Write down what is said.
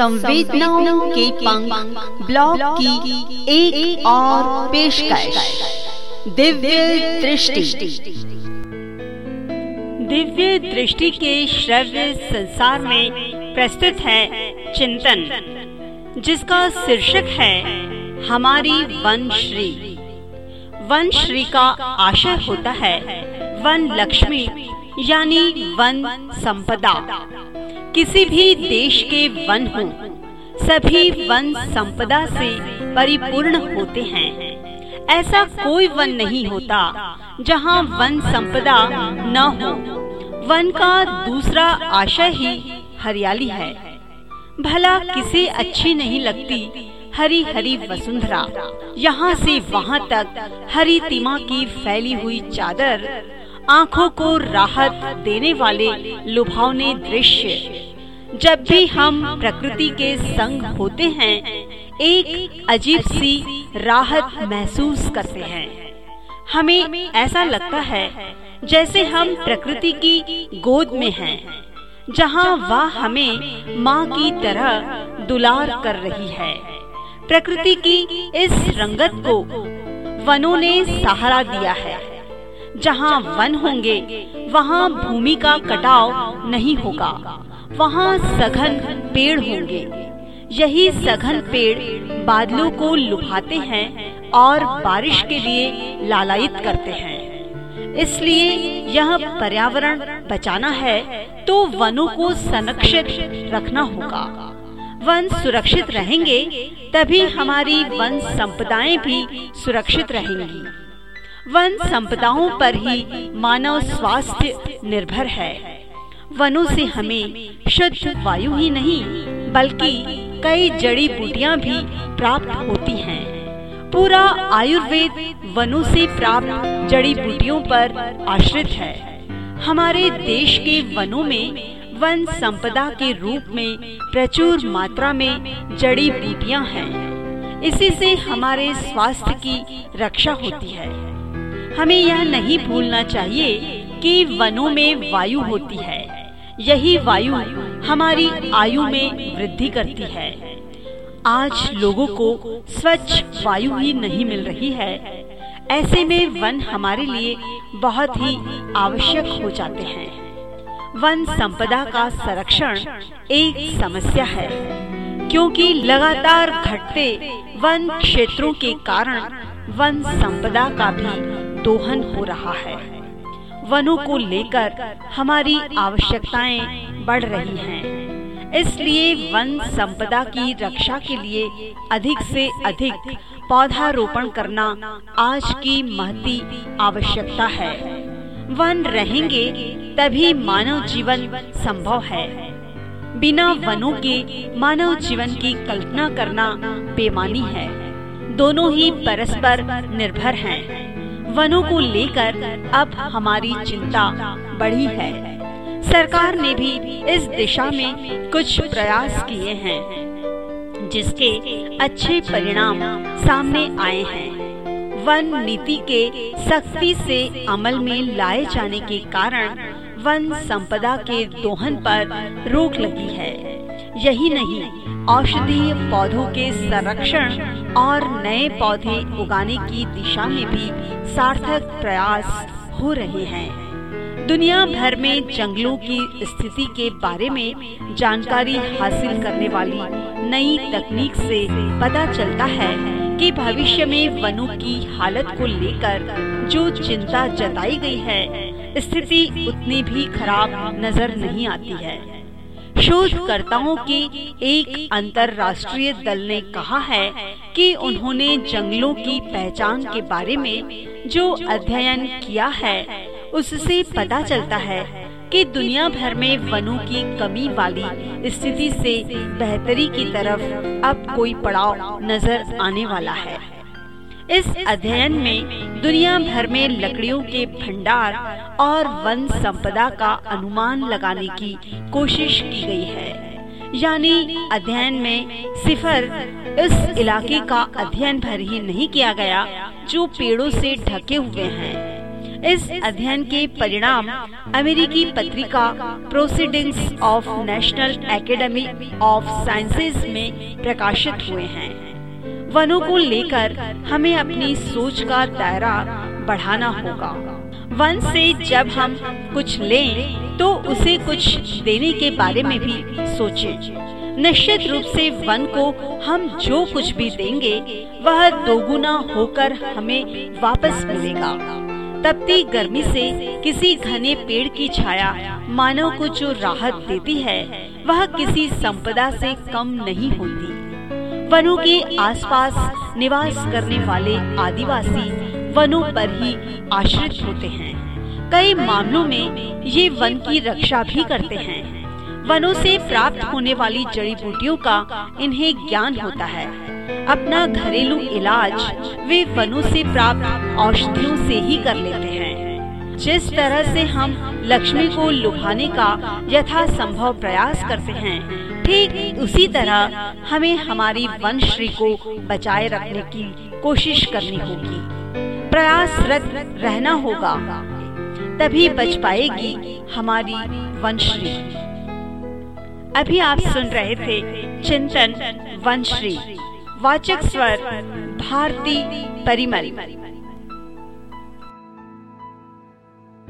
संवेदनाओं के पंख ब्लॉग की एक, एक और पेशकश। दिव्य दृष्टि। दिव्य दृष्टि के श्रव्य संसार में प्रस्तुत है चिंतन जिसका शीर्षक है हमारी वन श्री। वन श्री का आशय होता है वन लक्ष्मी यानी वन संपदा। किसी भी देश के वन हो, सभी वन संपदा से परिपूर्ण होते हैं। ऐसा कोई वन नहीं होता जहाँ वन संपदा न हो। वन का दूसरा आशय ही हरियाली है। भला किसे अच्छी नहीं लगती हरी हरी वसुंधरा। यहाँ से वहाँ तक हरी तिमा की फैली हुई चादर आँखों को राहत देने वाले लुभावने दृश्य। जब भी हम प्रकृति के संग होते हैं एक अजीब सी राहत महसूस करते हैं। हमें ऐसा लगता है जैसे हम प्रकृति की गोद में हैं, जहाँ वह हमें माँ की तरह दुलार कर रही है। प्रकृति की इस रंगत को वनों ने सहारा दिया है। जहाँ वन होंगे वहाँ भूमि का कटाव नहीं होगा। वहाँ सघन पेड़ होंगे। यही सघन पेड़ बादलों को लुभाते हैं और बारिश के लिए लालायित करते हैं। इसलिए यह पर्यावरण बचाना है तो वनों को संरक्षित रखना होगा। वन सुरक्षित रहेंगे, तभी हमारी वन संपदाएँ भी सुरक्षित रहेंगी। वन संपदाओं पर ही मानव स्वास्थ्य निर्भर है। वनों से हमें शुद्ध वायु ही नहीं, बल्कि कई जड़ी बूटियाँ भी प्राप्त होती हैं। पूरा आयुर्वेद वनों से प्राप्त जड़ी बूटियों पर आश्रित है। हमारे देश के वनों में वन संपदा के रूप में प्रचुर मात्रा में जड़ी बूटियाँ हैं। इसी से हमारे स्वास्थ्य की रक्षा होती है। हमें यह नहीं भूलना चाहिए कि वनों में वायु होती है। यही वायु हमारी आयु में वृद्धि करती है। आज लोगों को स्वच्छ वायु ही नहीं मिल रही है। ऐसे में वन हमारे लिए बहुत ही आवश्यक हो जाते हैं। वन संपदा का संरक्षण एक समस्या है, क्योंकि लगातार घटते वन क्षेत्रों के कारण वन संपदा का भी दोहन हो रहा है। वनों को लेकर हमारी आवश्यकताएँ बढ़ रही हैं। इसलिए वन संपदा की रक्षा के लिए अधिक से अधिक पौधारोपण करना आज की महती आवश्यकता है वन रहेंगे तभी मानव जीवन संभव है बिना वनों के मानव जीवन की कल्पना करना बेमानी है दोनों ही परस्पर निर्भर हैं। वनों को लेकर अब हमारी चिंता बढ़ी है। सरकार ने भी इस दिशा में कुछ प्रयास किए हैं, जिसके अच्छे परिणाम सामने आए हैं। वन नीति के सख्ती से अमल में लाए जाने के कारण वन संपदा के दोहन पर रोक लगी है। यही नहीं, औषधीय पौधों के संरक्षण और नए पौधे उगाने की दिशा में भी सार्थक प्रयास हो रहे हैं। दुनिया भर में जंगलों की स्थिति के बारे में जानकारी हासिल करने वाली नई तकनीक से पता चलता है कि भविष्य में वनों की हालत को लेकर जो चिंता जताई गई है, स्थिति उतनी भी खराब नज़र नहीं आती है। शोधकर्ताओं के एक अंतर्राष्ट्रीय दल ने कहा है कि उन्होंने जंगलों की पहचान के बारे में जो अध्ययन किया है, उससे पता चलता है कि दुनिया भर में वनों की कमी वाली स्थिति से बेहतरी की तरफ़ अब कोई पड़ाव नज़र आने वाला है। इस अध्ययन में दुनिया भर में लकड़ियों के भंडार और वन संपदा का अनुमान लगाने की कोशिश की गई है। यानी अध्ययन में सिफर इस इलाके का अध्ययन भर ही नहीं किया गया, जो पेड़ों से ढके हुए हैं। इस अध्ययन के परिणाम अमेरिकी पत्रिका proceedings of national academy of sciences में प्रकाशित हुए हैं। वनों को लेकर हमें अपनी सोच का दायरा बढ़ाना होगा। वन से जब हम कुछ लें तो उसे कुछ देने के बारे में भी सोचें। निश्चित रूप से वन को हम जो कुछ भी देंगे, वह दोगुना होकर हमें वापस मिलेगा। तपती गर्मी से किसी घने पेड़ की छाया मानव को जो राहत देती है, वह किसी संपदा से कम नहीं होती। वनों के आसपास निवास करने वाले आदिवासी वनों पर ही आश्रित होते हैं। कई मामलों में ये वन की रक्षा भी करते हैं। वनों से प्राप्त होने वाली जड़ी बूटियों का इन्हें ज्ञान होता है। अपना घरेलू इलाज वे वनों से प्राप्त औषधियों से ही कर लेते हैं। जिस तरह से हम लक्ष्मी को लुभाने का यथा संभव प्रयास करते हैं, ठीक उसी तरह हमें हमारी वंश्री को बचाए रखने की कोशिश करनी होगी। प्रयासरत रहना होगा, तभी बच पाएगी हमारी वंश्री अभी आप सुन रहे थे चिंतन वंश्री वाचक स्वर, भारती परिमल।